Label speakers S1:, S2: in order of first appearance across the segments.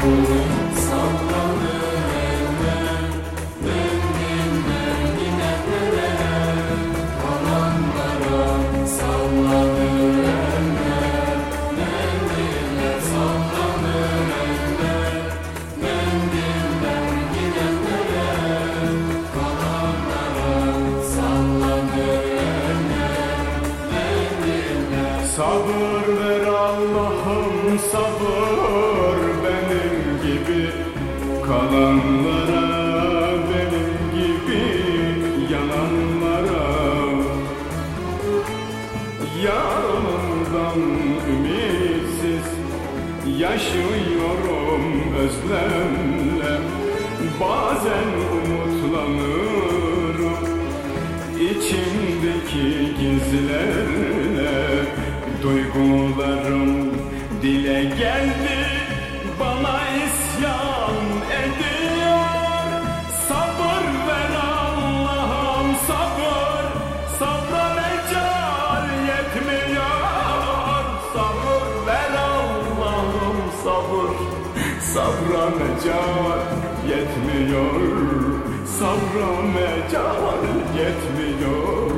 S1: Sabır kalanlara benim gibi yananlara. Yarımdan ümitsiz yaşıyorum özlemle. Bazen umutlanırım içimdeki gizlerle. Duygularım dile geldi sabır Sabra mecal yetmiyor. Sabra mecal yetmiyor.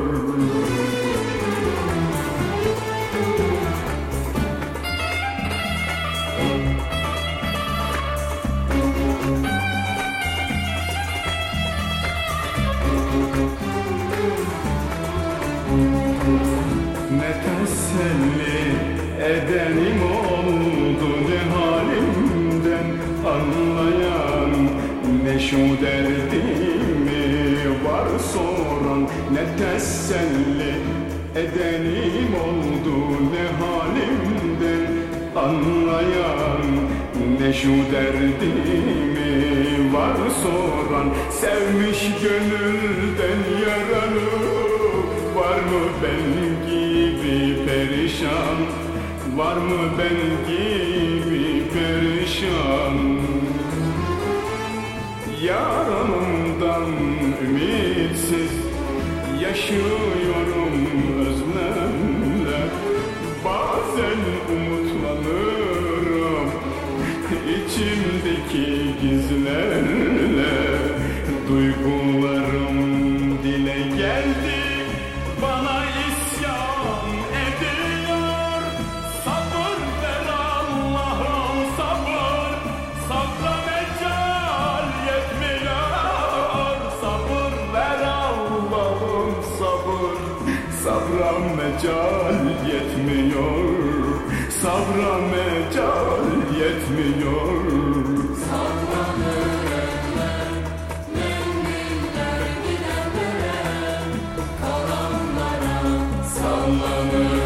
S1: Ne teselli edenim oldu Ne şu derdimi var soran Ne teselli edenim oldu ne halimden anlayan Ne şu derdimi var soran Sevmiş gönülden yaralı Var mı ben gibi perişan Var mı ben gibi perişan Yaranımdan ümitsiz Yaşıyorum özlemle. Bazen umutlanırım içimdeki gizlerle Sabra mecal yetmiyor. Sabra mecal yetmiyor. Sabra Sallanır.